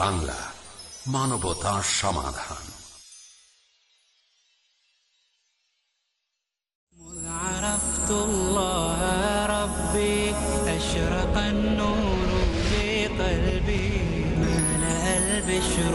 বাংলা মানবতা সমাধান عرفت الله ربي أشرق النور في قلبي ملأ البشر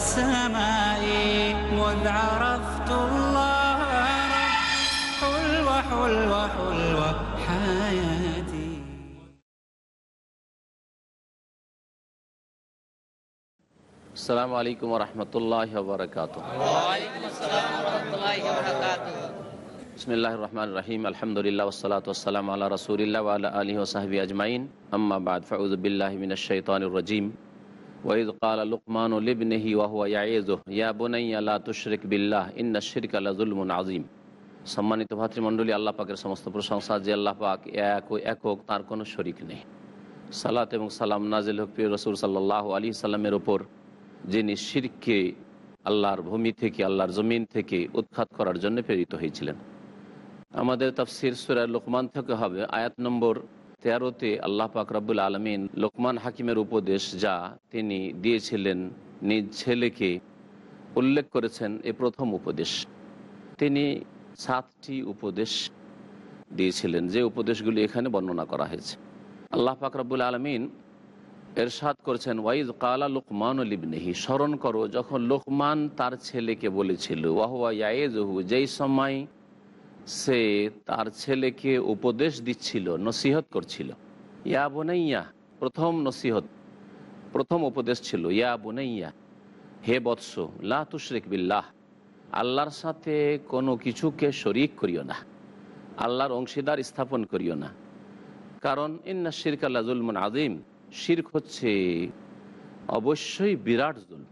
السماء مذ عرفت الله حلوة حلوة حلوة حياتي. السلام عليكم ورحمة الله وبركاته. وعليكم السلام ورحمة الله وبركاته. بسم الله الرحمن الرحيم. الحمد لله والصلاة والسلام على رسول الله وعلى آله وصحبه أجمعين. أما بعد فعوذ بالله من الشيطان الرجيم. ওয়াইদ কালা লুকমান লিবনেহি ওয়াহুয়াজো ইয়া বোনাইয়া আল্লাহ বিল্লাহ ইন্না শিরক আল্লাহ আজিম সম্মানিত ভাতৃমণ্ডলী, আল্লাহ পাকের সমস্ত প্রশংসা যে আল্লাহ পাক এক ও একক, তার কোনো শরিক নেই। সালাত এবং সালাম নাজিল হক প্রিয় রসুল সাল্লাহ আলী সাল্লামের ওপর, যিনি শিরকে আল্লাহর ভূমি থেকে, আল্লাহর জমিন থেকে উৎখাত করার জন্য প্রেরিত হয়েছিলেন। আমাদের তাফসির সুরার লোকমান থেকে হবে আয়াত নম্বর তেরোতে আল্লাহ পাক রব্বুল আলমিন লোকমান হাকিমের উপদেশ যা তিনি দিয়েছিলেন নিজ ছেলেকে উল্লেখ করেছেন এ প্রথম উপদেশ। তিনি সাতটি উপদেশ দিয়েছিলেন। যে উপদেশগুলি এখানে বর্ণনা করা হয়েছে। আল্লাহ পাক রব্বুল আলমিন এরশাদ করেছেন, ওয়াইজ কালা লোকমান লিবনেহি স্মরণ করো, যখন লোকমান তার ছেলেকে বলেছিল, ওয়াহুয়া ইয়াজহু যেই সময় সে তার ছেলেকে উপদেশ দিচ্ছিল, নসিহত করছিল। ইয়া বোনাইয়া, প্রথম নসিহত, প্রথম উপদেশ ছিল, ইয়া বোনাইয়া, হে বৎস, লা তুশরিক বিল্লাহ, আল্লাহর সাথে কোনো কিছুকে শরিক করিও না, আল্লাহর অংশীদার স্থাপন করিও না। কারণ, ইন্না শিরক আল্লাহ জুলমন আদিম শির্ক হচ্ছে অবশ্যই বিরাট জুল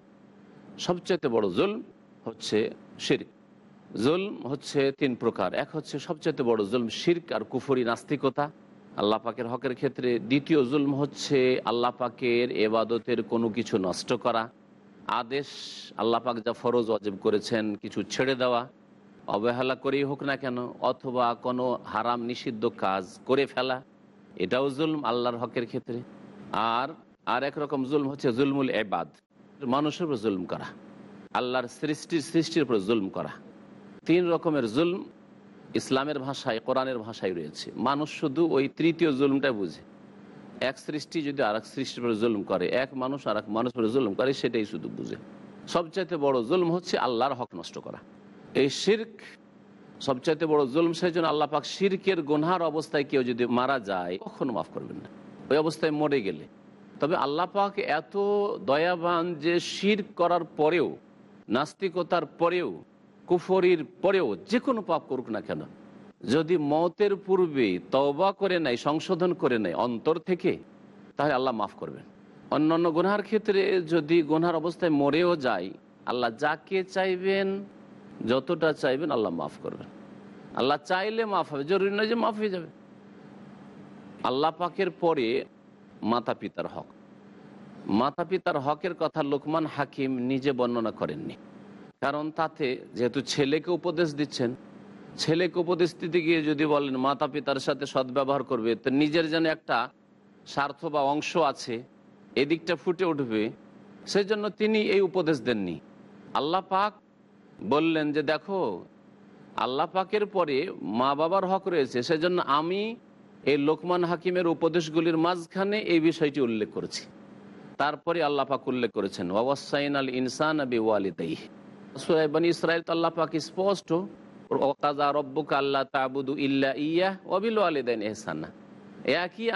সবচেয়ে বড় জুল হচ্ছে শির্ক। জুলম হচ্ছে তিন প্রকার। এক হচ্ছে সবচেয়ে বড় জুলম শির্ক আর কুফরি নাস্তিকতা। আল্লাহ পাকের হকের ক্ষেত্রে দ্বিতীয় জুলম হচ্ছে আল্লাহ পাকের এবাদতের কোনো কিছু নষ্ট করা। আদেশ আল্লাহ পাক যা ফরজ অজেব করেছেন কিছু ছেড়ে দেওয়া। অবহেলা করেই হোক না কেন, অথবা কোনো হারাম নিষিদ্ধ কাজ করে ফেলা। এটাও জুলম আল্লাহর হকের ক্ষেত্রে। আর আর এক রকম জুলম হচ্ছে জুলমুল এবাদ। মানুষের উপর জুলম করা। আল্লাহর সৃষ্টির সৃষ্টির উপর জুলম করা। তিন রকমের জুলম ইসলামের ভাষায়, কোরআনের ভাষায় রয়েছে। মানুষ শুধু ওই তৃতীয় জুলমটা বুঝে। এক সৃষ্টি যদি আর এক সৃষ্টির উপরে জুলম করে, এক মানুষ আর এক মানুষ উপরে জুলম করে, সেটাই শুধু বুঝে। সবচাইতে বড় জুলম হচ্ছে আল্লাহর হক নষ্ট করা। এই শির্ক সবচাইতে বড় জুলম, সেই জন্য আল্লাহ পাক শির্কের গোনহার অবস্থায় কেউ যদি মারা যায়, কখনো মাফ করবেন না। ওই অবস্থায় মরে গেলে। তবে আল্লাহ পাক এত দয়াবান যে শির করার পরেও, নাস্তিকতার পরেও কুফরির পরেও যে কোনো পাপ করুক না কেন? যদি মতের পূর্বে তওবা করে নেয়, সংশোধন করে নেয় অন্তর থেকে, তাহলে আল্লাহ মাফ করবেন। অন্যান্য গুনহার ক্ষেত্রে যদি গুনহার অবস্থায় মরেও যায়, আল্লাহ যাকে চাইবেন, যতটা চাইবেন আল্লাহ মাফ করবেন। আল্লাহ চাইলে মাফ হবে, জরুরি নয় যে মাফ হয়ে যাবে। আল্লাহ পাকের পরে মাতা পিতার হক। মাতা পিতার হকের কথা লোকমান হাকিম নিজে বর্ণনা করেননি। কারণ তাতে যেহেতু ছেলেকে উপদেশ দিচ্ছেন, ছেলেকে উপদেশ দিতে গিয়ে যদি বলেন মাতা পিতার সাথে সদ্ব্যবহার করবে তো নিজের যেন একটা স্বার্থ বা অংশ আছে, এদিকটা ফুটে উঠবে সেই জন্য তিনি এই উপদেশ দেননি। আল্লাহ পাক বললেন যে, দেখো, আল্লাহ পাকের পরে মা বাবার হক রয়েছে, সেজন্য আমি এই লোকমান হাকিমের উপদেশগুলির মাঝখানে এই বিষয়টি উল্লেখ করেছি। তারপরে আল্লাহ পাক উল্লেখ করেছেন ওয়াসাইন আল ইনসান আবি ওয়ালিদাই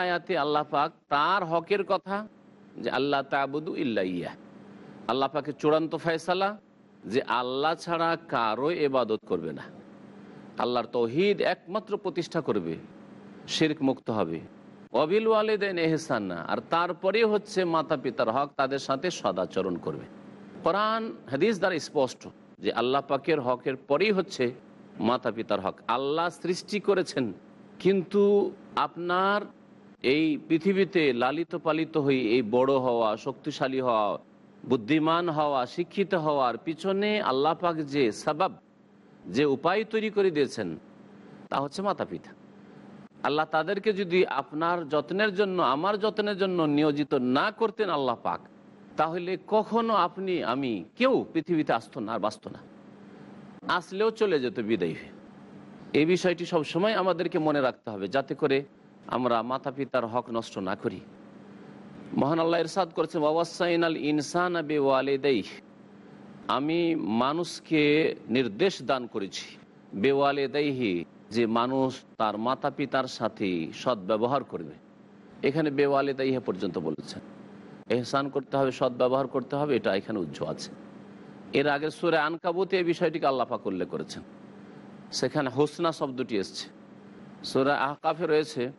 পাক পাক তার হকের কথা যে আল্লাহ তাবুদু ইয়া আল্লাহ পাকের চূড়ান্ত ফয়সালা যে আল্লাহ ছাড়া কারও এবাদত করবে না আল্লাহর তৌহিদ একমাত্র প্রতিষ্ঠা করবে শির্ক মুক্ত হবে অবিল ওয়ালেদেন এহসান না আর তারপরে হচ্ছে মাতা পিতার হক তাদের সাথে সদাচরণ করবে কোরআন, হাদিস দ্বারা স্পষ্ট যে আল্লাহ পাকের হকের পরেই হচ্ছে মাতা পিতার হক। আল্লাহ সৃষ্টি করেছেন, কিন্তু আপনার এই পৃথিবীতে লালিত পালিত হয়ে এই বড় হওয়া, শক্তিশালী হওয়া, বুদ্ধিমান হওয়া, শিক্ষিত হওয়ার পিছনে আল্লাহ পাক যে সাবাব, যে উপায় তৈরি করে দিয়েছেন, তা হচ্ছে মাতা পিতা আল্লাহ তাদেরকে যদি আপনার যত্নের জন্য, আমার যত্নের জন্য নিয়োজিত না করতেন আল্লাহ পাক তাহলে কখনো আপনি, আমি, কেউ পৃথিবীতে আসতো না আর বাঁচত না। আসলেও চলে যেত বিদায়ী। এই বিষয়টি সবসময় আমাদেরকে মনে রাখতে হবে, যাতে করে আমরা মাতা পিতার হক নষ্ট না করি। মহান আল্লাহ ইরশাদ করেছেন ওয়াসাইন আল ইনসান আমি মানুষকে নির্দেশ দান করেছি বেওয়ালে বেওয়ালেদাইহি, যে মানুষ তার মাতা পিতার সাথে সদ্ব্যবহার করবে। এখানে বেওয়ালে বেওয়ালেদাইহে পর্যন্ত বলেছেন। এহসান করতে হবে, সদ্ব্যবহার করতে হবে, এটা এখানে উজ্জ্ব আছে। এর আগে সুরে আনকাবুতে এই বিষয়টিকে আল্লাপাক উল্লেখ করেছেন। সেখানে হোসনা শব্দটি এসছে। সুরা আহকাফে রয়েছে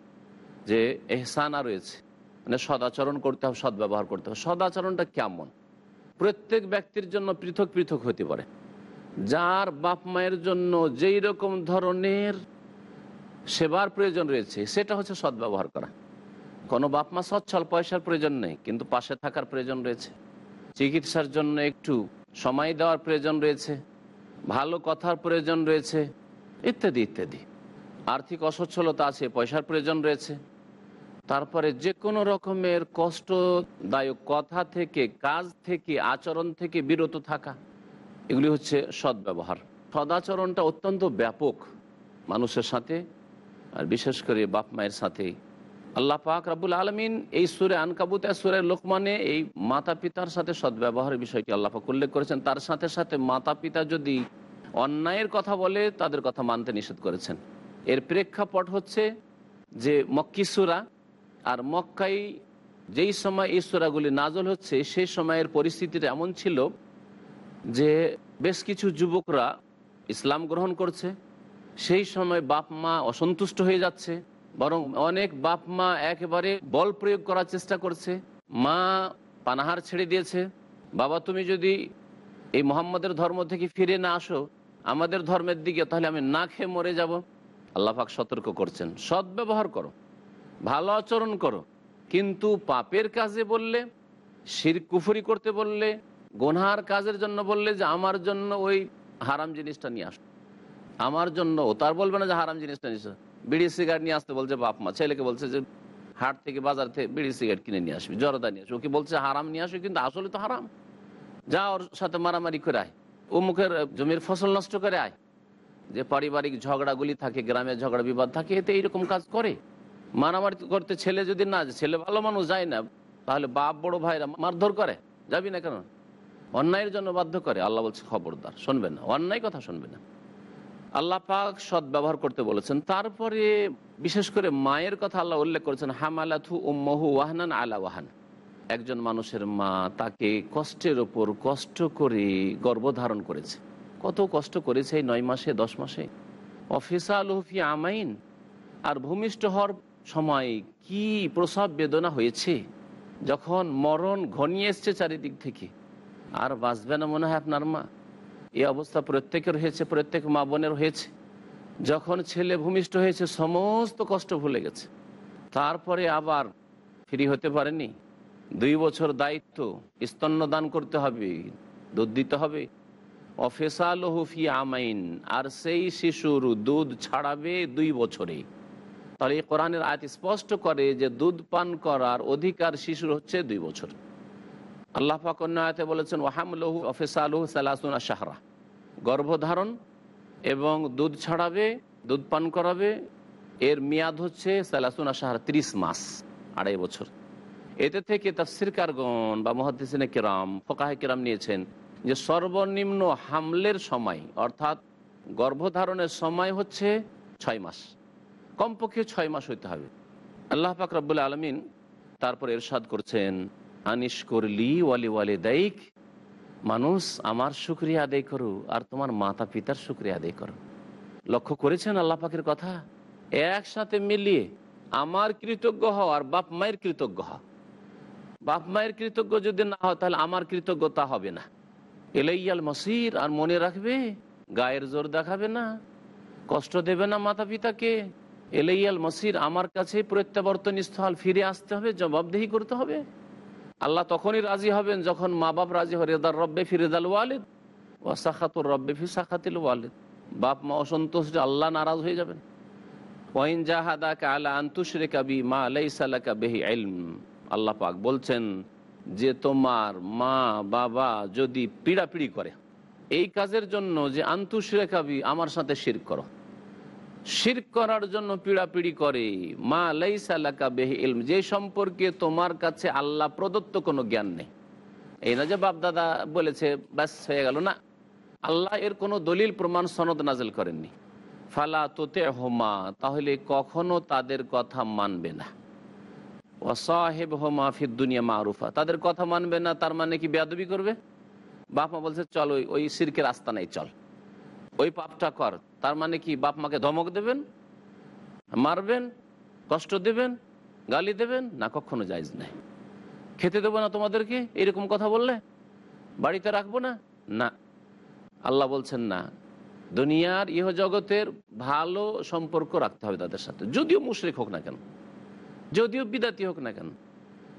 যে এহসানা রয়েছে। মানে সদাচরণ করতে হবে, সদ্ব্যবহার করতে হবে। সদাচরণটা কেমন? প্রত্যেক ব্যক্তির জন্য পৃথক পৃথক হতে পারে। যার বাপ মায়ের জন্য যেই রকম ধরনের সেবার প্রয়োজন রয়েছে, সেটা হচ্ছে সদ্ব্যবহার করা। কোনো বাপ মা সচ্ছল পয়সার প্রয়োজন নেই, কিন্তু পাশে থাকার প্রয়োজন রয়েছে। চিকিৎসার জন্য একটু সময় দেওয়ার প্রয়োজন রয়েছে, ভালো কথার প্রয়োজন রয়েছে, ইত্যাদি ইত্যাদি। আর্থিক অসচ্ছলতা আছে, পয়সার প্রয়োজন রয়েছে। তারপরে যে কোনো রকমের কষ্টদায়ক কথা থেকে, কাজ থেকে, আচরণ থেকে বিরত থাকা, এগুলি হচ্ছে সদ্ব্যবহার। সদাচরণটা অত্যন্ত ব্যাপক মানুষের সাথে, আর বিশেষ করে বাপ মায়ের সাথে। আল্লাহ পাক রাবুল আলমিন এই সুরে আনকাবুতে সুরে লোকমানে এই মাতা পিতার সাথে সদ্ব্যবহারের বিষয়টি আল্লাহ পাক উল্লেখ করেছেন। তার সাথে সাথে মাতা পিতা যদি অন্যায়ের কথা বলে, তাদের কথা মানতে নিষেধ করেছেন। এর প্রেক্ষাপট হচ্ছে যে মক্কি সুরা আর মক্কাই যেই সময় এই সুরাগুলি নাজল হচ্ছে, সেই সময়ের পরিস্থিতিটা এমন ছিল যে বেশ কিছু যুবকরা ইসলাম গ্রহণ করছে। সেই সময় বাপ মা অসন্তুষ্ট হয়ে যাচ্ছে। বরং অনেক বাপ মা একেবারে বল প্রয়োগ করার চেষ্টা করছে। মা পানাহার ছেড়ে দিয়েছে। বাবা, তুমি যদি এই মোহাম্মদের ধর্ম থেকে ফিরে না আসো, আমাদের ধর্মের দিকে, তাহলে আমি না খেয়ে মরে যাব। আল্লাহাক সতর্ক করছেন। সদ্ব্যবহার করো, ভালো আচরণ করো। কিন্তু পাপের কাজে বললে শির কুফুরি করতে বললে, গোনহার কাজের জন্য বললে যে আমার জন্য ওই হারাম জিনিসটা নিয়ে আস। আমার জন্য ও তার বলবে না যে হারাম জিনিসটা নিয়ে বিড়ি সিগারেট নিয়ে আসতে বলছে বাপ মা। ছেলেকে বলছে যে, হাট থেকে বাজার থেকে বিড়ি সিগারেট কিনে নিয়ে আসবি, জরদা নিয়ে আসবি। ওকে বলছে, হারাম নিয়ে আসো কিন্তু আসলে তো হারাম। যা ওর সাথে মারামারি করে আয়। ও মুখের জমির ফসল নষ্ট করে আয়। যে পারিবারিক ঝগড়াগুলি থাকে গ্রামের ঝগড়া বিবাদ থাকে, এতে এইরকম কাজ করে। মারামারি করতে ছেলে যদি না ছেলে ভালো মানুষ যায় না, তাহলে বাপ বড় ভাইরা মারধর করে। যাবি না কেন? অন্যায়ের জন্য বাধ্য করে। আল্লাহ বলছে, খবরদার, শুনবে না। অন্যায় কথা শুনবে না। আল্লাহ পাক সৎ ব্যবহার করতে বলেছেন। তারপরে বিশেষ করে মায়ের কথা আল্লাহ উল্লেখ করেছেন হামালাথু উম্মহু ওয়াহনান আলা ওয়াহান। একজন মানুষের মা তাকে কষ্টের ওপর কষ্ট করে গর্ভধারণ করেছে। কত কষ্ট করেছে এই নয় মাসে, দশ মাসে? অফিসা আলহফি আমাইন। আর ভূমিষ্ঠ হওয়ার সময় কি প্রসব বেদনা হয়েছে? যখন মরণ ঘনিয়ে এসছে চারিদিক থেকে। আর বাঁচবে না মনে হয় আপনার মা? এই অবস্থা প্রত্যেকের হয়েছে, প্রত্যেক মা বোনের হয়েছে। যখন ছেলে ভূমিষ্ঠ হয়েছে, সমস্ত কষ্ট ভুলে গেছে। তারপরে আবার ফ্রি হতে পারেনি। দুই বছর দায়িত্ব স্তন্য দান করতে হবে, দুধ দিতে হবে। অফেসাল হুফি আমাইন, আর সেই শিশুর দুধ ছাড়াবে দুই বছরে। তাহলে এই কোরআনের আয়াত স্পষ্ট করে যে দুধ পান করার অধিকার শিশুর হচ্ছে দুই বছর। আল্লাহ পাক অন্য আয়াতে বলেছেন, ওয়াহামলহু অফেসালহু সালাসুনা শাহরা। গর্ভধারণ এবং দুধ ছাড়াবে, দুধ পান করাবে, এর মেয়াদ হচ্ছে সালাসুনা শাহরা ত্রিশ মাস, আড়াই বছর। এতে থেকে তাফসির কারগণ বা মহাদিসিনে কেরাম, ফোকাহে কেরাম নিয়েছেন যে সর্বনিম্ন হামলের সময়, অর্থাৎ গর্ভধারণের সময় হচ্ছে ছয় মাস। কমপক্ষে ছয় মাস হইতে হবে। আল্লাহ পাক রব্বুল আলমিন তারপর এরশাদ করছেন আনিস করলি ওয়ালি ওয়ালি দায়িক মানুষ আমার শুক্রিয়া আদায় করো আর তোমার মাতা পিতার শুক্রিয়া আদায় করো। লক্ষ্য করেছেন আল্লাহ পাকের কথা? একসাথে মিলিয়ে আমার কৃতজ্ঞ হও আর বাপ মায়ের কৃতজ্ঞ হও। বাপ মায়ের কৃতজ্ঞ যদি না হয় তাহলে আমার কৃতজ্ঞতা হবে না। এলাইয়াল মসির আর মনে রাখবে, গায়ের জোর দেখাবে না, কষ্ট দেবে না মাতা পিতাকে এলাইয়াল মসির আমার কাছে প্রত্যাবর্তন স্থল ফিরে আসতে হবে, জবাবদেহি করতে হবে। আল্লাহ তখনই রাজি হবেন যখন মা বাপ রাজি হবে রেদার রব্বে ফিরেদাল ওয়ালিদ ও সাখাতুর রব্বে ফি সাখাতিল ওয়ালিদ। বাপ মা অসন্তুষ্ট, আল্লাহ নারাজ হয়ে যাবেন। ওয়াইন জাহাদা কালা আন্তুশরে কাবি মা আলাইসালাকা বেহি ইলম। আল্লাহ পাক বলছেন যে তোমার মা বাবা যদি পিড়াপিড়ি করে, এই কাজের জন্য যে আন্তুশরে কাবি আমার সাথে শির করো। শির করার জন্য পিড়াপিড়ি করে। মা লাইসালাকা বেহি ইলম। যে সম্পর্কে তোমার কাছে আল্লাহ প্রদত্ত কোনো জ্ঞান নেই। এই না যে বাপদাদা বলেছে, ব্যাস হয়ে গেল। না, আল্লাহ এর কোনো দলিল, প্রমাণ, সনদ নাজেল করেননি। ফালা তোতে হোমা তাহলে কখনো তাদের কথা মানবে না। অসাহেব হোমা ফির দুনিয়া মারুফা, তাদের কথা মানবে না, তার মানে কি বেয়াদবি করবে? বাপ মা বলছে, চল ওই ওই সিরকের রাস্তা নেই চল। ওই পাপটা কর। তার মানে কি, বাপ মাকে ধমক দেবেন, মারবেন, কষ্ট দেবেন, গালি দেবেন? না, কখনো যাইজ নাই। খেতে দেবো না তোমাদেরকে? এরকম কথা বললে? বাড়িতে রাখব না? না। আল্লাহ বলছেন না। দুনিয়ার ইহ জগতের ভালো সম্পর্ক রাখতে হবে তাদের সাথে। যদিও মুশরিক হোক না কেন, যদিও বিদাতি হোক না কেন,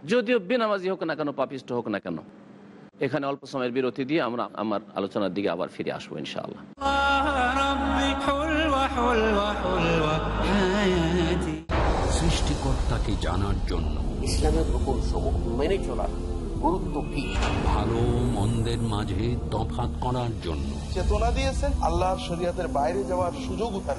যদিও বেনামাজি হোক না কেন, পাপিষ্ট হোক না কেন এখানে অল্প সময়ের বিরতি দিয়ে আমরা আমার আলোচনার দিকে আবার ফিরে আসব ইনশাআল্লাহ। সৃষ্টিকর্তাকে জানার জন্য ইসলামের উপর মেনে চলা গুরুত্ব কি? ভালো মন্দের মাঝে তফাত করার জন্য চেতনা দিয়েছেন আল্লাহর শরিয়াতের বাইরে যাওয়ার সুযোগ উঠান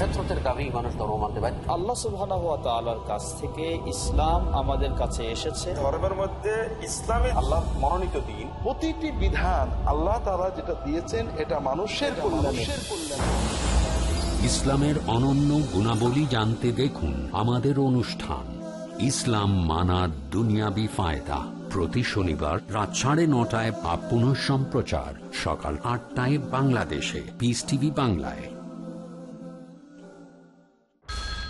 ফেতরতের দাবি মানুষ ধর্ম মানতে আল্লাহ তাআলার কাছ থেকে ইসলাম আমাদের কাছে এসেছে। ধর্মের মধ্যে ইসলামে আল্লাহ মনোনীত দিন। প্রতিটি বিধান আল্লাহ তারা যেটা দিয়েছেন এটা মানুষের কল্যাণে। ইসলামের অনন্য গুণাবলী জানতে দেখুন আমাদের অনুষ্ঠান। ইসলাম মানার দুনিয়াবি ফায়দা। প্রতি শনিবার রাত সাড়ে নটায় বা পুনঃ সম্প্রচার। সকাল আটটায় বাংলাদেশে। পিস টিভি বাংলায়।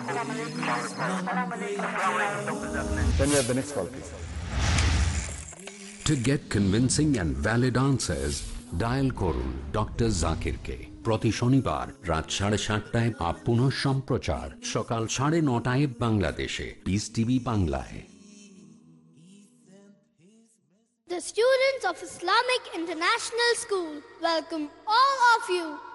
Then we have the next call, please. To get convincing and valid answers, dial করুন ডক্টর জাকিরকে প্রতি শনিবার রাত সাড়ে সাতটায় বা পুনঃ সম্প্রচার সকাল সাড়ে নটায় বাংলাদেশে পিস টিভি বাংলায় The students of Islamic International School welcome all of you.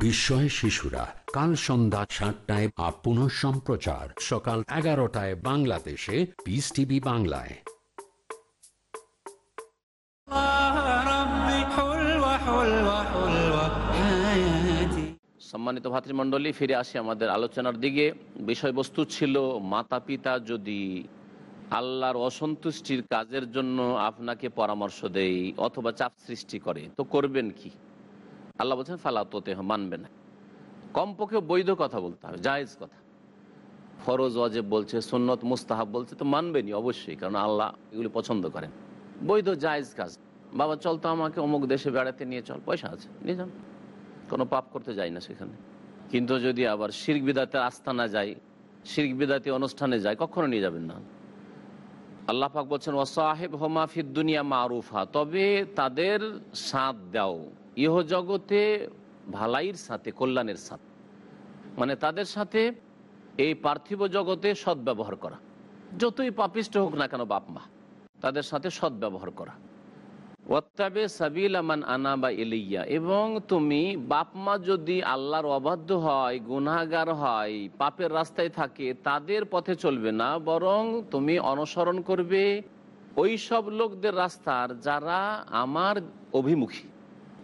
বিস্ময় শিশুরা। কাল সন্ধ্যা সাতটায় আপ পুনঃ সম্প্রচার। সকাল এগারোটায় বাংলাদেশে। পিস টিভি বাংলায়। সম্মানিত ভাতৃমণ্ডলী, ফিরে আসি আমাদের আলোচনার দিকে। বিষয়বস্তু ছিল মাতা পিতা যদি আল্লাহর অসন্তুষ্টির কাজের জন্য আপনাকে পরামর্শ দেয় অথবা চাপ সৃষ্টি করে, তো করবেন কি? আল্লাহ বলছেন, ফালা তোতে মানবে না। কমপক্ষে বৈধ কথা বলতে হবে, জায়েজ কথা। ফরজ অজেব বলছে, সুন্নত, মুস্তাহাব বলছে, তো মানবেনি অবশ্যই, কারণ আল্লাহ এগুলি পছন্দ করেন। বৈধ, জায়েজ কাজ। বাবা, চল তো আমাকে অমুক দেশে বেড়াতে নিয়ে চল, পয়সা আছে, নিয়ে যান। কোনো পাপ করতে যাই না সেখানে। কিন্তু যদি আবার শির্ক বিদাতে আস্থানা যায় শির্ক বিদাতে অনুষ্ঠানে যায় কখনো নিয়ে যাবেন না। আল্লাহ পাক বলছেন ওসাহেব হোমা ফিদ দুনিয়া মারুফা। তবে তাদের সাথ দাও। ইহ জগতে ভালাইয়ের সাথে, কল্যাণের সাথে। মানে তাদের সাথে এই পার্থিব জগতে সদ্ব্যবহার করা। যতই পাপিষ্ট হোক না কেন বাপ মা, তাদের সাথে সদ্ব্যবহার করা। ওয়াত্তাবে সাবিল আমান আনা বা এলিয়া এবং তুমি বাপ মা যদি আল্লাহর অবাধ্য হয় গুনাগার হয়, পাপের রাস্তায় থাকে, তাদের পথে চলবে না, বরং তুমি অনুসরণ করবে ওই সব লোকদের রাস্তার যারা আমার অভিমুখী।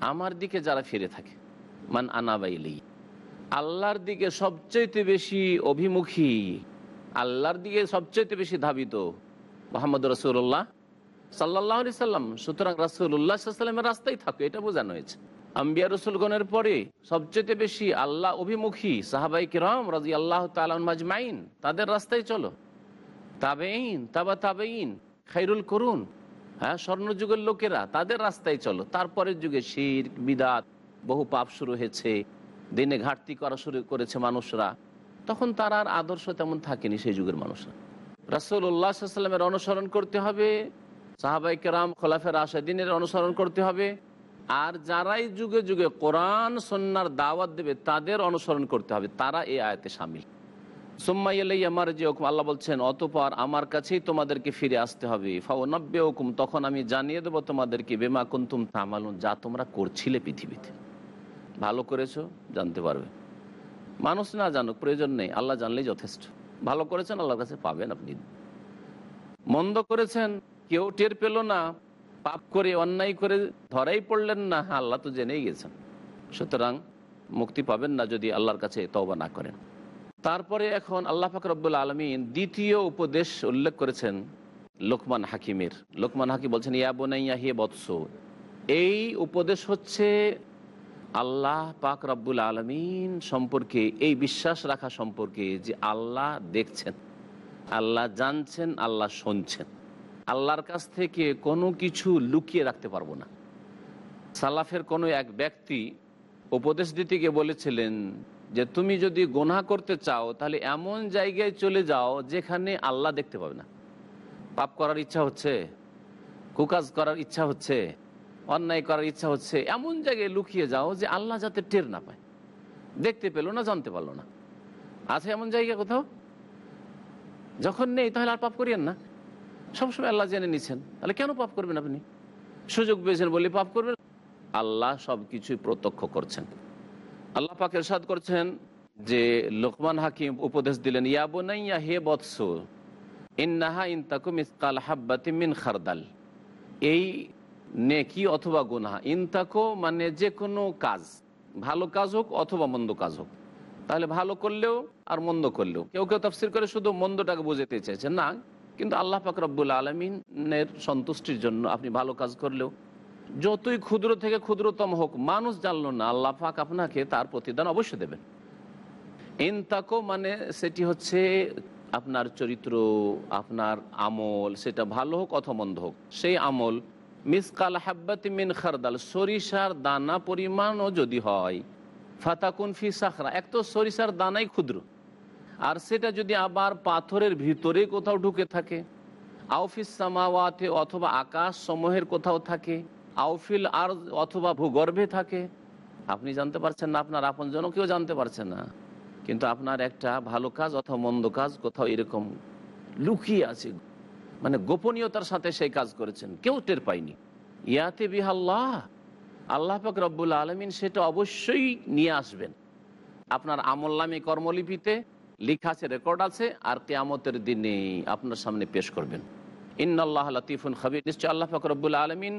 আমার দিকে যারা ফিরে থাকে, মান আনাবাইলি আল্লাহর দিকে সবচেয়ে বেশি অভিমুখী, আল্লাহর দিকে সবচেয়ে বেশি ধাবিত মোহাম্মদ রসুল্লাহ সাল্লাহ সাল্লাম। সুতরাং রাসুল্লাহ সাল্লামের রাস্তায় থাকো, এটা বোঝানো হয়েছে। আম্বিয়া রসুলগণের পরে সবচেয়ে বেশি আল্লাহ অভিমুখী সাহাবাই কিরম রাজি আল্লাহ তালমাজমাইন তাদের রাস্তায় চলো। তাবেইন তাবা তাবেইন খাইরুল করুন হ্যাঁ স্বর্ণযুগের লোকেরা তাদের রাস্তায় চলো। তারপরের যুগে শির, বিদাত, বহু পাপ শুরু হয়েছে, দিনে ঘাটতি করা শুরু করেছে মানুষরা। তখন তার আর আদর্শ তেমন থাকেনি সেই যুগের মানুষরা। রাসুল উল্লাহামের অনুসরণ করতে হবে সাহাবাই কেরাম খোলাফের আসাদিনের অনুসরণ করতে হবে, আর যারাই যুগে যুগে কোরআন সন্ন্যার দাওয়াত দেবে তাদের অনুসরণ করতে হবে, তারা এই আয়তে সামিল। সোম্মাইয়ালাই আমার যে হুকুম, আল্লাহ বলছেন, অতপর আমার কাছেই তোমাদেরকে ফিরে আসতে হবে। ফাওনব্বে হুকুম তখন আমি জানিয়ে দেবো তোমাদেরকে, বেমা কুন্তুম তামালুন, যা তোমরা করছিলে পৃথিবীতে। ভালো করেছ, জানতে পারবে। মানুষ না জানুক, প্রয়োজন নেই, আল্লাহ জানলেই যথেষ্ট। ভালো করেছেন, আল্লাহর কাছে পাবেন আপনি। মন্দ করেছেন, কেউ টের পেল না, পাপ করে, অন্যায় করে ধরাই পড়লেন না, আল্লাহ তো জেনেই গেছেন। সুতরাং মুক্তি পাবেন না যদি আল্লাহর কাছে তওবা না করেন। তারপরে এখন আল্লাহ ফাকর রব্বুল আলমিন দ্বিতীয় উপদেশ উল্লেখ করেছেন লোকমান হাকিমের। লোকমান হাকিম বলছেন, ইয়া বোনাইয়া, হে বৎস, এই উপদেশ হচ্ছে আল্লাহ পাক রব্বুল আলমিন সম্পর্কে, এই বিশ্বাস রাখা সম্পর্কে যে আল্লাহ দেখছেন, আল্লাহ জানছেন, আল্লাহ শুনছেন। আল্লাহর কাছ থেকে কোনো কিছু লুকিয়ে রাখতে পারব না। সালাফের কোনো এক ব্যক্তি উপদেশ দিতে গিয়ে বলেছিলেন যে তুমি যদি গোনা করতে চাও, তাহলে এমন জায়গায় চলে যাও যেখানে আল্লাহ দেখতে পাবে না। পাপ করার ইচ্ছা হচ্ছে, কুকাজ করার ইচ্ছা হচ্ছে, অন্যায় করার ইচ্ছা হচ্ছে, এমন জায়গায় লুকিয়ে যাও যে আল্লাহ যাতে টের না পায়। দেখতে পেল না, জানতে পারল না। আছে এমন জায়গা কোথাও? যখন নেই, তাহলে আর পাপ করিয়েন না। সবসময় আল্লাহ জেনে নিচ্ছেন তাহলে কেন পাপ করবেন আপনি? সুযোগ পেয়েছেন বলে পাপ করবেন? আল্লাহ সব কিছুই প্রত্যক্ষ করছেন। আল্লাহ পাক এরশাদ করছেন যে লোকমান হাকিম উপদেশ দিলেন ইয়াবনাইয়া হে বৎস, ইন্নাহা ইনতাকুম ইসকাল হাব্বাতি মিন খারদাল। এই নেকি অথবা গুনাহ ইনতাকো মানে যে কোনো কাজ, ভালো কাজ হোক অথবা মন্দ কাজ হোক, তাহলে ভালো করলেও আর মন্দ করলেও। কেউ কেউ তফসির করে শুধু মন্দটাকে বোঝাতে চাইছে না, কিন্তু আল্লাহ পাক আলমিনের সন্তুষ্টির জন্য আপনি ভালো কাজ করলেও যতই ক্ষুদ্র থেকে ক্ষুদ্রতম হোক, মানুষ জানলো না, আল্লাহ পাক আপনাকে তার প্রতিদান অবশ্যই দেবেন। ইনতাকো মানে সেটি হচ্ছে আপনার চরিত্র, আপনার আমল, সেটা ভালো হোক অথবা মন্দ হোক। সেই আমল, মিসকাল হাব্বাতি মিন খারদাল, সরিষার দানা পরিমাণও যদি হয়, ফাতাকুন ফি সাখরা, এক তো সরিষার দানাই ক্ষুদ্র। আর সেটা যদি আবার পাথরের ভিতরে কোথাও ঢুকে থাকে আউফিস সামাওয়াতে অথবা আকাশ সমূহের কোথাও থাকে আউফিল আর অথবা ভূগর্ভে থাকে। আপনি জানতে পারছেন না, আপনার আপন জন কেউ জানতে পারছে না। কিন্তু আপনার একটা ভালো কাজ অথবা মন্দ কাজ কোথাও এরকম লুকিয়ে আছে। মানে গোপনীয়তার সাথে সেই কাজ করেছেন, কেউ টের পায়নি। ইয়াতে বিহাল্লাহ আল্লাহ। পাক রব্বুল আলমিন সেটা অবশ্যই নিয়ে আসবেন। আপনার আমল্লামী কর্মলিপিতে লিখা আছে, রেকর্ড আছে, আর কেয়ামতের দিনে আপনার সামনে পেশ করবেন। ইন্নআল্লাহ লতিফুন খাবির। নিশ্চয় আল্লাহ পাক রব্বুল আলমিন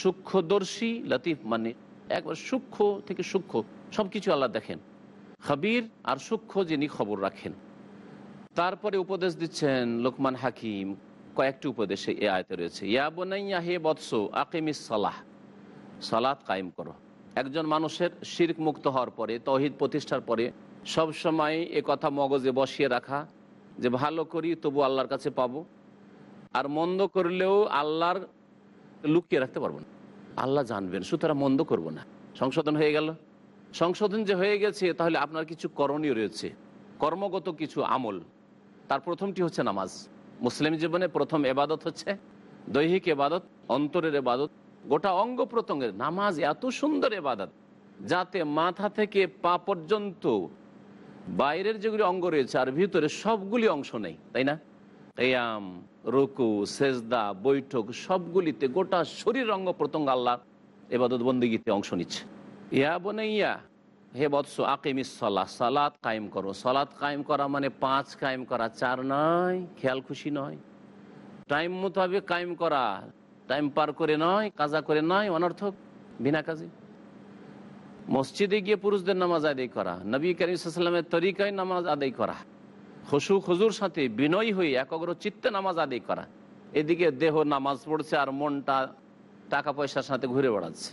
সূক্ষ্মদর্শী, লতিফ মানে একবার সূক্ষ্ম থেকে সূক্ষ্ম সব কিছু আল্লাহ দেখেন। খাবির আর সূক্ষ্ম যিনি খবর রাখেন। তারপরে উপদেশ দিচ্ছেন লোকমান হাকিম, কয়েকটি উপদেশে এ আয়তে রয়েছে, ইয়া বোনাইয়া হে বৎস আকিমিস সালাহ। সালাত কায়েম করো। একজন মানুষের শির্ক মুক্ত হওয়ার পরে, তহিদ প্রতিষ্ঠার পরে, সব সময় এ কথা মগজে বসিয়ে রাখা, যে ভালো করি তবু আল্লাহর কাছে পাবো, আর মন্দ করলেও আল্লাহর লুকিয়ে রাখতে পারব না। আল্লাহ জানবেন, সুতরাং মন্দ করব না। সংশোধন হয়ে গেল। সংশোধন যে হয়ে গেছে, তাহলে আপনার কিছু করণীয় রয়েছে। কর্মগত কিছু আমল। তার প্রথমটি হচ্ছে নামাজ। মুসলিম জীবনে প্রথম এবাদত হচ্ছে দৈহিক এবাদত, অন্তরের এবাদত। গোটা অঙ্গ প্রত্যঙ্গের নামাজ এত সুন্দর এবাদত, যাতে মাথা থেকে পা পর্যন্ত বাইরের যেগুলি অঙ্গ রয়েছে, আর ভিতরে সবগুলি অংশ নেই, তাই না? কেয়াম রুকু, সেজদা, বৈঠক, সবগুলিতে গোটা শরীর অঙ্গ প্রত্যঙ্গ আল্লাহ এবাদত বন্দিগিতে অংশ নিচ্ছে। ইয়া বনাইয়া, হে বৎস, আকিমিস সলা সালাত কায়েম করো। সালাত কায়েম করা মানে পাঁচ, কায়েম করা চার নয়, খেয়াল খুশি নয়। টাইম মোতাবেক কায়েম করা, টাইম পার করে নয়, কাজা করে নয়, অনর্থক, বিনা কাজে। মসজিদে গিয়ে পুরুষদের নামাজ আদায় করা, নবী করিম সাল্লামের তরিকায় নামাজ আদায় করা। খসু খজুর সাথে বিনয়ী হয়ে একগ্র চিত্তে নামাজ আদায় করা। এদিকে দেহ নামাজ পড়ছে আর মনটা টাকা পয়সার সাথে ঘুরে বেড়াচ্ছে।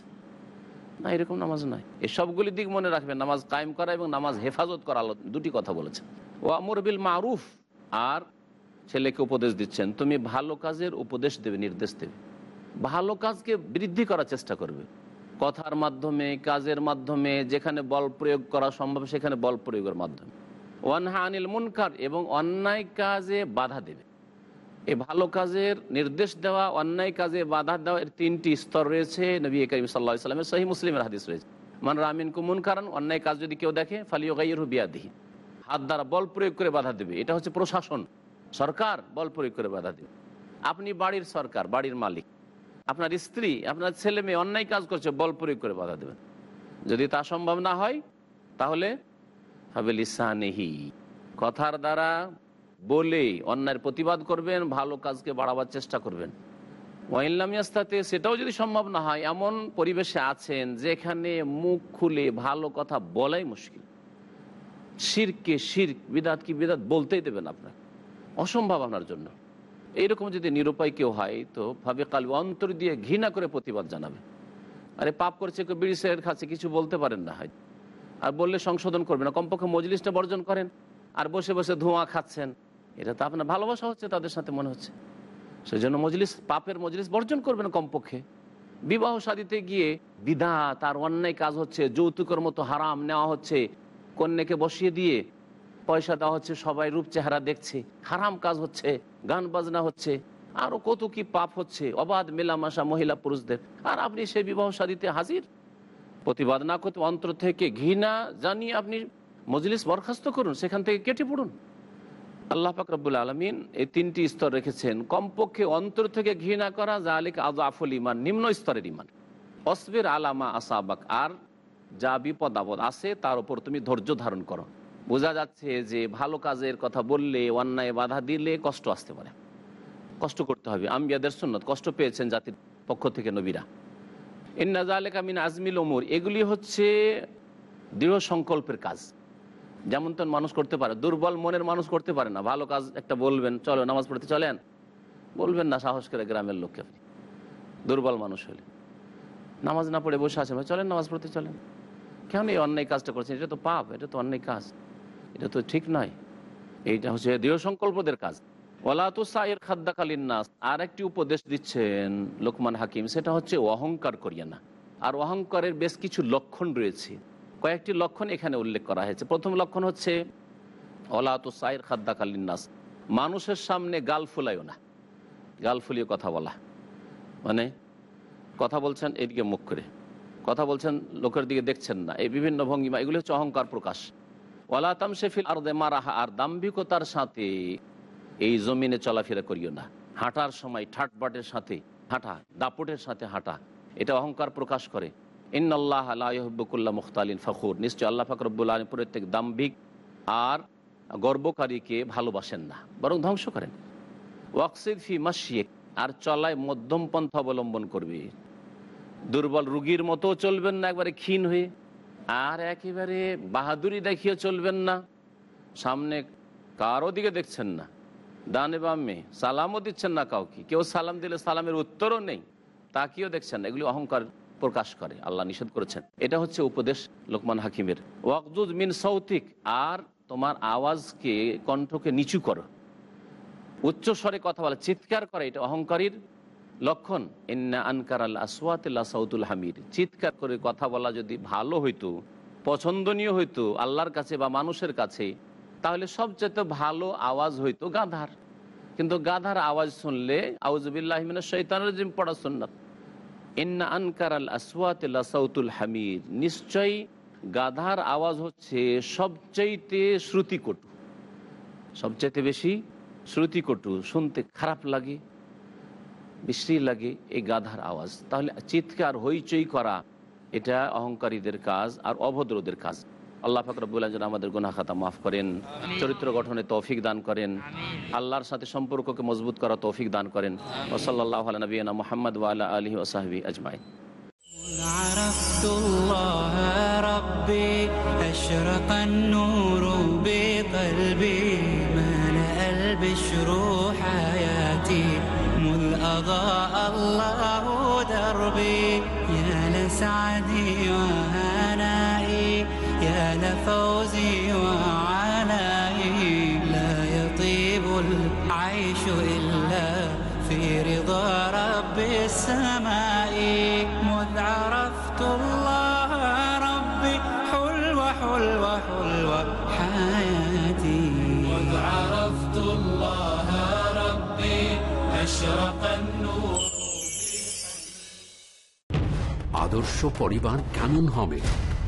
না, এরকম নামাজ নয়। এসবগুলি দিক মনে রাখবেন, নামাজ কায়েম করা এবং নামাজ হেফাজত করা দুটি কথা বলেছেন। ও আমর বিল মারুফ, আর ছেলেকে উপদেশ দিচ্ছেন, তুমি ভালো কাজের উপদেশ দেবে, নির্দেশ দেবে। ভালো কাজকে বৃদ্ধি করার চেষ্টা করবে। কথার মাধ্যমে, কাজের মাধ্যমে, যেখানে বল প্রয়োগ করা সম্ভব, সেখানে বল প্রয়োগের মাধ্যমে। ওয়ানহা আনিল মুনকার এবং অন্যায় কাজে বাধা দেবে। এই ভালো কাজের নির্দেশ দেওয়া, অন্যায় কাজে বাধা দেওয়া এর তিনটি স্তর রয়েছে। নবী করিম সাল্লাহ ইসলামের সহি মুসলিমের হাদিস রয়েছে। মান রামিন কুমুন কারণ অন্যায় কাজ যদি কেউ দেখে ফালিও গাইয়ের বিয়াদিহি। হাত দ্বারা বল প্রয়োগ করে বাধা দেবে। এটা হচ্ছে প্রশাসন। সরকার বল প্রয়োগ করে বাধা দেবে। আপনি বাড়ির সরকার, বাড়ির মালিক। আপনার স্ত্রী, আপনার ছেলে মেয়ে অন্যায় কাজ করছে, বল প্রয়োগ করে বাধা দেবেন। যদি তা সম্ভব না হয়, তাহলে কথার দ্বারা বলে অন্যায়ের প্রতিবাদ করবেন, ভালো কাজকে বাড়াবার চেষ্টা করবেন। ওয়াইল্লামিয়াস্তাতে সেটাও যদি সম্ভব না হয়, এমন পরিবেশে আছেন যেখানে মুখ খুলে ভালো কথা বলাই মুশকিল। শিরকে শির বিদাত কি বিদাত বলতেই দেবেন আপনার অসম্ভব আপনার জন্য। এইরকম যদি নিরুপায় কেউ হয়, তো ভাবে কাল অন্তর দিয়ে ঘৃণা করে প্রতিবাদ জানাবে। আরে পাপ করছে কেউ, বিড়ি খাচ্ছে, কিছু বলতে পারেন না হয় আর বললে সংশোধন করবে না। কমপক্ষে মজলিসটা বর্জন করেন আর বসে বসে ধোঁয়া খাচ্ছেন। এটা তো আপনার ভালোবাসা হচ্ছে, তাদের সাথে মনে হচ্ছে। সেই জন্য মজলিস, পাপের মজলিস বর্জন করবেন কমপক্ষে। বিবাহ সাদিতে গিয়ে বিধা তার অন্যায় কাজ হচ্ছে, যৌতুকের মতো হারাম নেওয়া হচ্ছে। কন্যাকে বসিয়ে দিয়ে পয়সা দেওয়া হচ্ছে, সবাই রূপ চেহারা দেখছে। হারাম কাজ হচ্ছে, গান বাজনা হচ্ছে আরও কত কি পাপ হচ্ছে, অবাধ মেলামেশা মহিলা পুরুষদের। আর আপনি সেই বিবাহ সাদিতে হাজির? প্রতিবাদ না করতে অন্তর থেকে ঘৃণা জানিয়ে আপনি মজলিস বরখাস্ত করুন, সেখান থেকে কেটে পড়ুন। আল্লাহ ফাকরাবুল আলমিন এই তিনটি স্তর রেখেছেন। কমপক্ষে অন্তর থেকে ঘৃণা করা জালিক আজ আফুল ইমান নিম্ন স্তরের ইমান অসবের আলামা আসাবাক, আর যা বিপদ আপদ আসে তার উপর তুমি ধৈর্য ধারণ করো। বোঝা যাচ্ছে যে ভালো কাজের কথা বললে, অন্যায় বাধা দিলে কষ্ট আসতে পারে। কষ্ট করতে হবে। আম্বিয়াদের সুন্নত, কষ্ট পেয়েছেন জাতির পক্ষ থেকে নবীরা। ইন্নাজালেকা মিন আজমিল ওমর এগুলি হচ্ছে দৃঢ় সংকল্পের কাজ। যেমন তেমন মানুষ করতে পারে, দুর্বল মনের মানুষ করতে পারে না। ভালো কাজ একটা বলবেন চলো নামাজ পড়তে চলেন। বলবেন না, সাহস করে গ্রামের লোককে। আপনি দুর্বল মানুষ হলে নামাজ না পড়ে বসে আছেন চলেন নামাজ পড়তে চলেন। কেন এই অন্যায় কাজটা করছেন? এটা তো পাপ, এটা তো অন্যায় কাজ। এটা তো ঠিক নয়। এইটা হচ্ছে দৃঢ় সংকল্পদের কাজ। ওলা নাস আর একটি উপদেশ দিচ্ছেন লোকমান হাকিম, সেটা হচ্ছে অহংকার করিয়া না। আর অহংকারের বেশ কিছু লক্ষণ রয়েছে। কয়েকটি লক্ষণ এখানে উল্লেখ করা হয়েছে। প্রথম লক্ষণ হচ্ছে ওলা তো সাইয়ের খাদ্যাকালীন নাস মানুষের সামনে গাল ফুলাইও না। গাল ফুলিয়ে কথা বলা। মানে কথা বলছেন এদিকে মুখ করে। কথা বলছেন লোকের দিকে দেখছেন না। এই বিভিন্ন ভঙ্গিমা, এগুলি হচ্ছে অহংকার প্রকাশ। ওয়ালা তামশেফিল আর মারাহা, আর দাম্ভিকতার সাথে এই জমিনে চলাফেরা করিও না। হাঁটার সময় ঠাটবাটের সাথে হাঁটা, দাপটের সাথে হাঁটা, এটা অহংকার প্রকাশ করে। ইন্নআল্লাহ আল্লাহবুল্লাহ মুখতালিন ফখুর। নিশ্চয় আল্লাহ ফাকরবুল আলম প্রত্যেক দাম্ভিক আর গর্বকারীকে ভালোবাসেন না, বরং ধ্বংস করেন। ওয়াকসিদ ফি মাসিয়ে আর চলায় মধ্যম পন্থা অবলম্বন করবে। দুর্বল রুগীর মতো চলবেন না একবারে ক্ষীণ হয়ে, আর একেবারে বাহাদুরি দেখিয়ে চলবেন না। সামনে কারও দিকে দেখছেন না। ডানে বামে, সালামও দিচ্ছেন না কাউকে। কেউ সালাম দিলে সালামের উত্তরও নেই। তাকিয়েও দেখছেন এগুলি অহংকার প্রকাশ করে, আল্লাহ নিষেধ করেছেন। এটা হচ্ছে উপদেশ লোকমান হাকিমের। ওয়াকদুদ মিন সৌতিক আর তোমার আওয়াজকে, কণ্ঠকে নিচু করো। উচ্চ স্বরে কথা বলা, চিৎকার করে, এটা অহংকারীর লক্ষণ। ইন্না আনকার আল আসওয়াতিল্লা সৌতুল হামির চিৎকার করে কথা বলা যদি ভালো হইতো, পছন্দনীয় হইতো, আল্লাহর কাছে বা মানুষের কাছে তাহলে সবচেয়ে ভালো আওয়াজ হইতো গাধার। কিন্তু গাধার আওয়াজ শুনলে হামির নিশ্চয়ই গাধার আওয়াজ হচ্ছে সবচাইতে শ্রুতিকটু। সবচাইতে বেশি শ্রুতিকটু, শুনতে খারাপ লাগে, বিশ্রী লাগে এই গাধার আওয়াজ। তাহলে চিৎকার, হইচই করা, এটা অহংকারীদের কাজ আর অভদ্রদের কাজ। আল্লাহ ফাকরবুল্লাহ যেন আমাদের গুনা খাতা মাফ করেন চরিত্র গঠনে তৌফিক দান করেন আল্লাহর সাথে সম্পর্ককে মজবুত করা তৌফিক দান করেন ওসল্লাহ নবীনা মোহাম্মদ ওয়ালা আলহি ওসাহবি আজমাই عرفت الله ربي أشرق النور بقلبي ملأ البشر حياتي مذ أضاء الله دربي يا لسعدي وهنائي يا لفوزي وعنائي لا يطيب العيش إلا في رضا رب السماء مذ عرفت الله ربي حلوة حلوة حلوة حياتي مذ عرفت الله ربي أشرق النور আদর্শ পরিবার কেমন হবে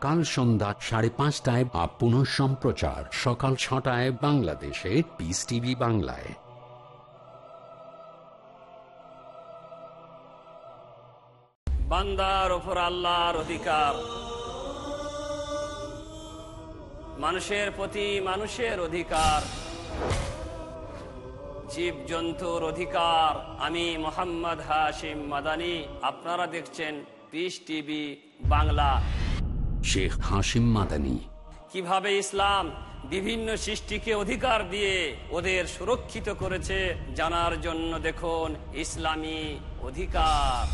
কাল সন্ধ্যা সাড়ে পাঁচটায় বা পুনঃ সম্প্রচার। সকাল ছটায় বাংলাদেশে পিস টিভি বাংলায়। বান্দার ওপর আল্লাহর অধিকার। মানুষের প্রতি মানুষের অধিকার। জীব জন্তুর অধিকার। আমি মোহাম্মদ হাশিম মাদানি। আপনারা দেখছেন পিস টিভি বাংলা। শেখ হাসিম মাদানী। কীভাবে ইসলাম বিভিন্ন সৃষ্টিকে অধিকার দিয়ে ওদের সুরক্ষিত করেছে জানার জন্য দেখুন ইসলামী অধিকার।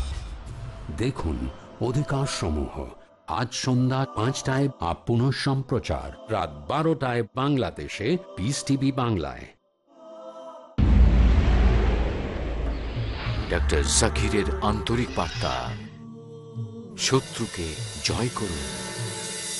দেখুন অধিকার সমূহ আজ সন্ধ্যা পাঁচটায় বা পুনঃ সম্প্রচার। রাত বারোটায় বাংলাদেশে পিস টিভি বাংলায়। ডক্টর জাকিরের আন্তরিক বার্তা। শত্রুকে জয় করুন।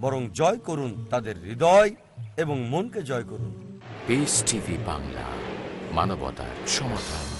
বরং জয় করুন তাদের হৃদয় এবং মনকে জয় করুন। বাংলা মানবতার সমাধান